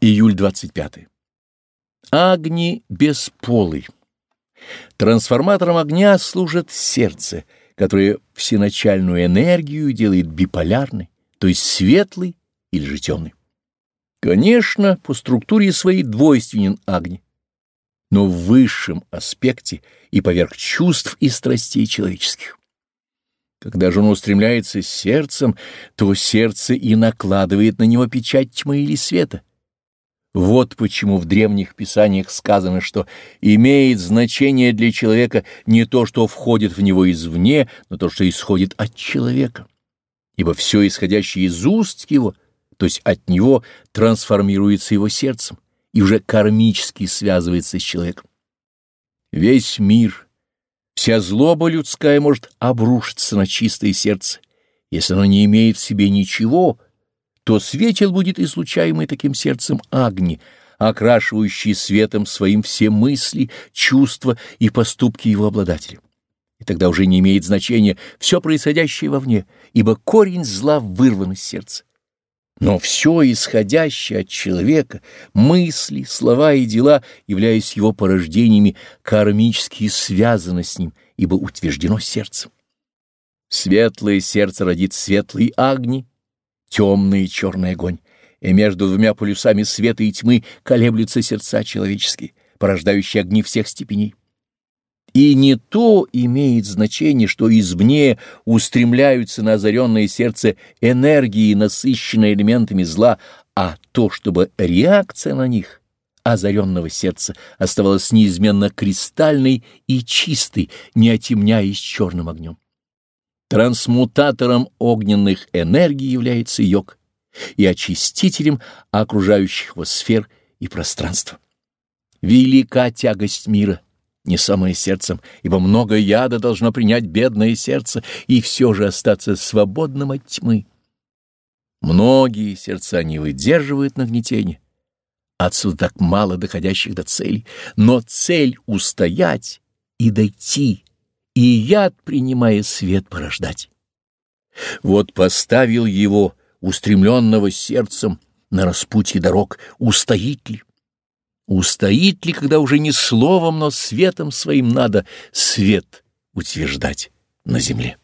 Июль 25. Агни бесполый. Трансформатором огня служит сердце, которое всеначальную энергию делает биполярной, то есть светлый или же темный. Конечно, по структуре своей двойственен Агни, но в высшем аспекте и поверх чувств и страстей человеческих. Когда же он устремляется сердцем, то сердце и накладывает на него печать тьмы или света. Вот почему в древних писаниях сказано, что имеет значение для человека не то, что входит в него извне, но то, что исходит от человека. Ибо все исходящее из уст его, то есть от него, трансформируется его сердцем и уже кармически связывается с человеком. Весь мир — Вся злоба людская может обрушиться на чистое сердце. Если оно не имеет в себе ничего, то светел будет излучаемый таким сердцем огни, окрашивающий светом своим все мысли, чувства и поступки его обладателя. И тогда уже не имеет значения все происходящее вовне, ибо корень зла вырван из сердца. Но все исходящее от человека, мысли, слова и дела, являясь его порождениями, кармически связаны с ним, ибо утверждено сердцем. Светлое сердце родит светлый огни, темный и черный огонь, и между двумя полюсами света и тьмы колеблются сердца человеческие, порождающие огни всех степеней. И не то имеет значение, что извне устремляются на озаренное сердце энергии, насыщенные элементами зла, а то, чтобы реакция на них, озаренного сердца, оставалась неизменно кристальной и чистой, не отемняясь черным огнем. Трансмутатором огненных энергий является йог и очистителем окружающих его сфер и пространства. Велика тягость мира — не самое сердцем, ибо много яда должно принять бедное сердце и все же остаться свободным от тьмы. Многие сердца не выдерживают нагнетения, отсюда так мало доходящих до цели, но цель — устоять и дойти, и яд, принимая свет, порождать. Вот поставил его, устремленного сердцем, на распутье дорог, устоит ли? Устоит ли, когда уже не словом, но светом своим надо свет утверждать на земле?